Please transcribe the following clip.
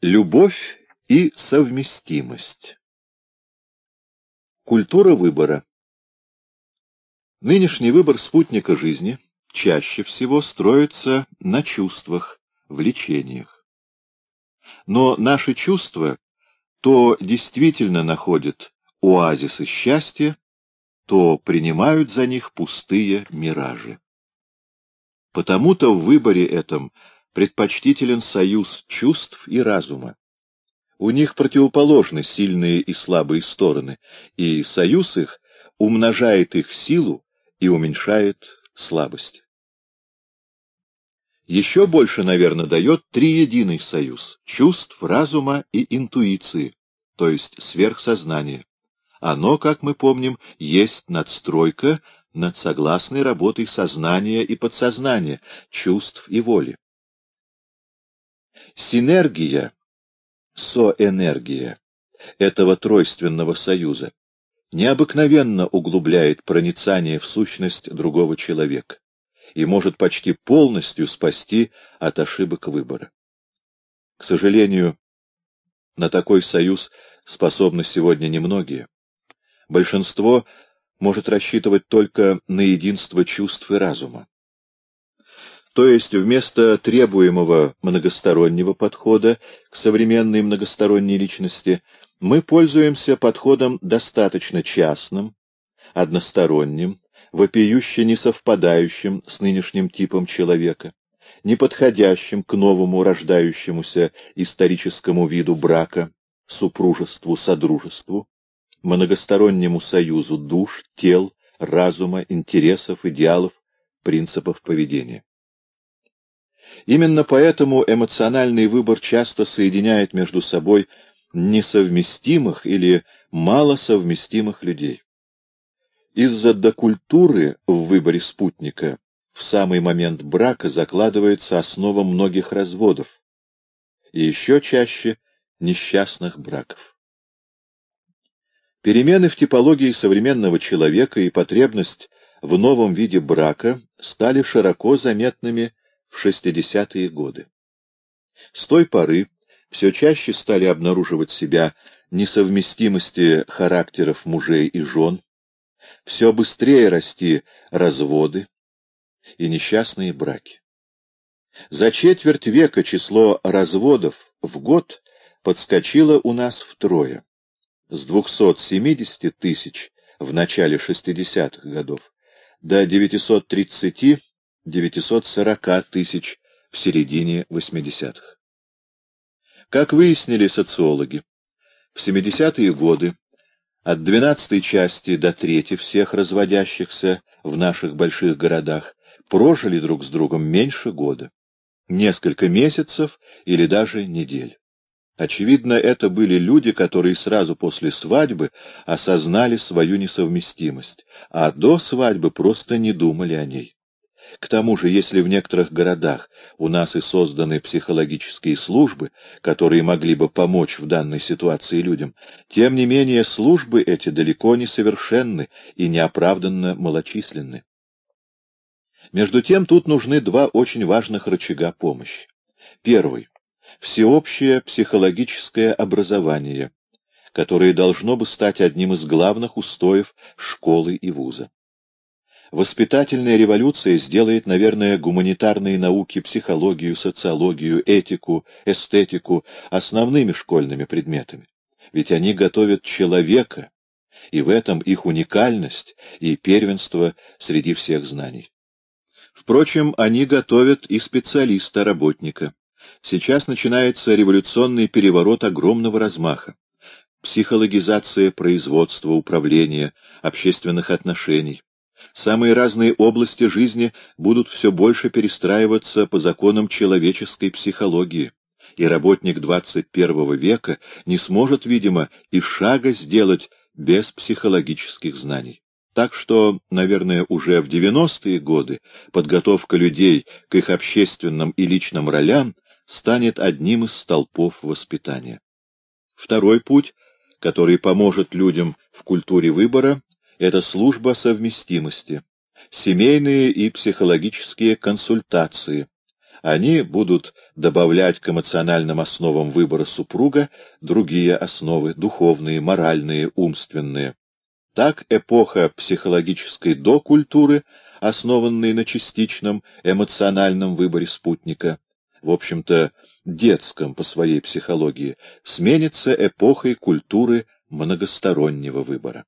Любовь и совместимость. Культура выбора. Нынешний выбор спутника жизни чаще всего строится на чувствах, влечениях. Но наши чувства то действительно находят оазисы счастья, то принимают за них пустые миражи. Потому-то в выборе этом предпочтителен союз чувств и разума. У них противоположны сильные и слабые стороны, и союз их умножает их силу и уменьшает слабость. Еще больше, наверное, дает триединый союз чувств, разума и интуиции, то есть сверхсознания. Оно, как мы помним, есть надстройка над согласной работой сознания и подсознания, чувств и воли. Синергия, соэнергия этого тройственного союза необыкновенно углубляет проницание в сущность другого человека и может почти полностью спасти от ошибок выбора. К сожалению, на такой союз способны сегодня немногие. Большинство может рассчитывать только на единство чувств и разума. То есть вместо требуемого многостороннего подхода к современной многосторонней личности мы пользуемся подходом достаточно частным, односторонним, вопиюще несовпадающим с нынешним типом человека, неподходящим к новому рождающемуся историческому виду брака, супружеству, содружеству, многостороннему союзу душ, тел, разума, интересов, идеалов, принципов поведения. Именно поэтому эмоциональный выбор часто соединяет между собой несовместимых или малосовместимых людей. Из-за докультуры в выборе спутника в самый момент брака закладывается основа многих разводов и еще чаще несчастных браков. Перемены в типологии современного человека и потребность в новом виде брака стали широко заметными в 60-е годы. С той поры все чаще стали обнаруживать себя несовместимости характеров мужей и жен, все быстрее расти разводы и несчастные браки. За четверть века число разводов в год подскочило у нас втрое, с 270 тысяч в начале 60-х годов до 930 940 тысяч в середине 80-х. Как выяснили социологи, в 70-е годы от 12 части до трети всех разводящихся в наших больших городах прожили друг с другом меньше года, несколько месяцев или даже недель. Очевидно, это были люди, которые сразу после свадьбы осознали свою несовместимость, а до свадьбы просто не думали о ней. К тому же, если в некоторых городах у нас и созданы психологические службы, которые могли бы помочь в данной ситуации людям, тем не менее службы эти далеко не совершенны и неоправданно малочисленны. Между тем, тут нужны два очень важных рычага помощи. Первый — всеобщее психологическое образование, которое должно бы стать одним из главных устоев школы и вуза. Воспитательная революция сделает, наверное, гуманитарные науки, психологию, социологию, этику, эстетику основными школьными предметами. Ведь они готовят человека, и в этом их уникальность и первенство среди всех знаний. Впрочем, они готовят и специалиста-работника. Сейчас начинается революционный переворот огромного размаха. Психологизация производства, управления, общественных отношений. Самые разные области жизни будут все больше перестраиваться по законам человеческой психологии, и работник 21 века не сможет, видимо, и шага сделать без психологических знаний. Так что, наверное, уже в 90-е годы подготовка людей к их общественным и личным ролям станет одним из столпов воспитания. Второй путь, который поможет людям в культуре выбора, это служба совместимости, семейные и психологические консультации, Они будут добавлять к эмоциональным основам выбора супруга другие основы — духовные, моральные, умственные. Так эпоха психологической докультуры, основанной на частичном эмоциональном выборе спутника, в общем-то, детском по своей психологии, сменится эпохой культуры многостороннего выбора.